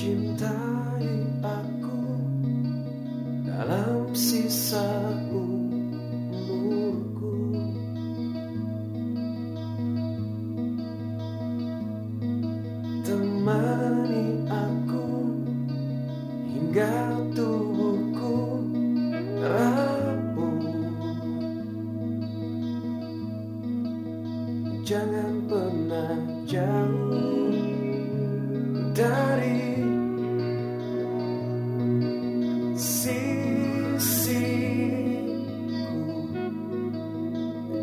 Cintai aku dalam sisa umurku. Temani aku hingga tubuhku rapuh. Jangan pernah jauh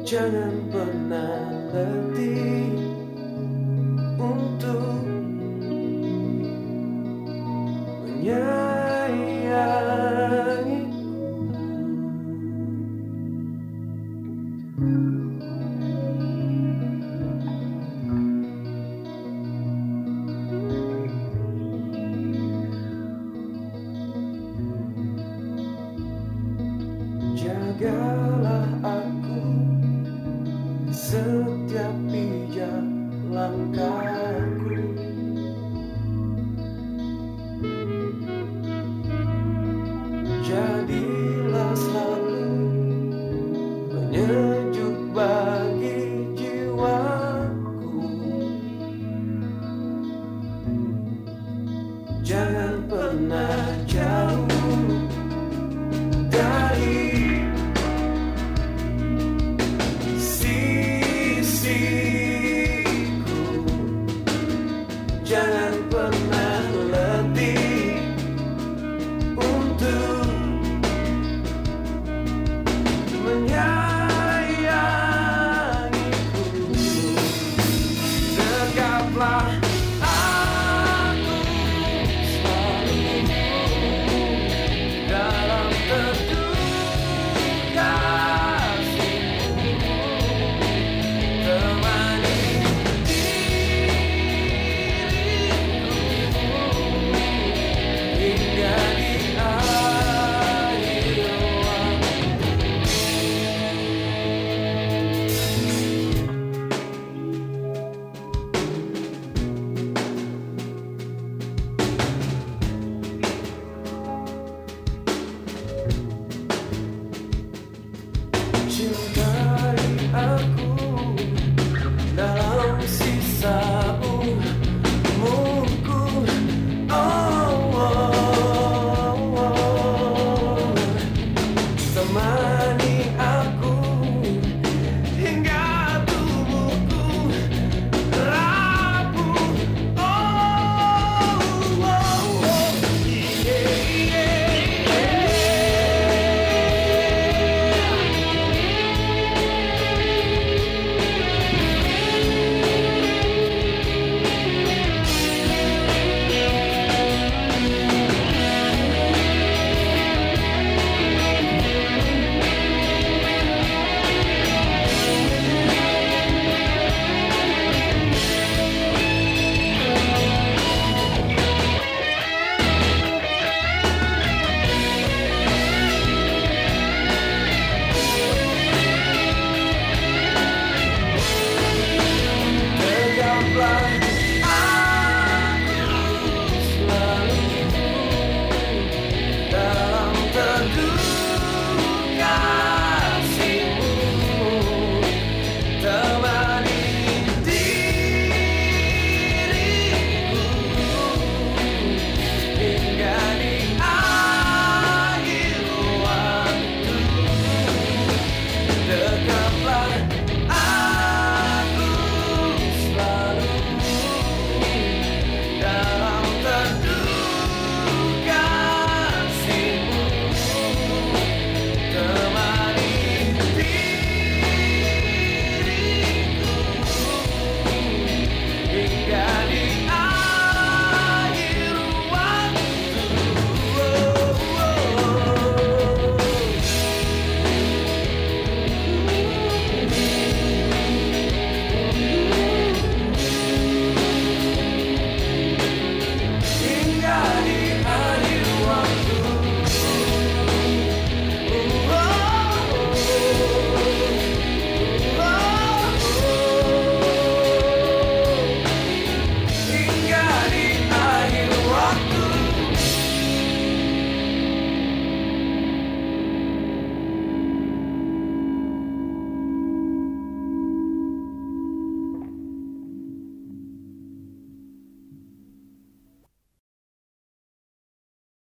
Jangan pernah letih untuk menyayangiku setiap pijak langkahku. Jadilah selalu penyejuk bagi jiwaku. Jangan pernah jauh you.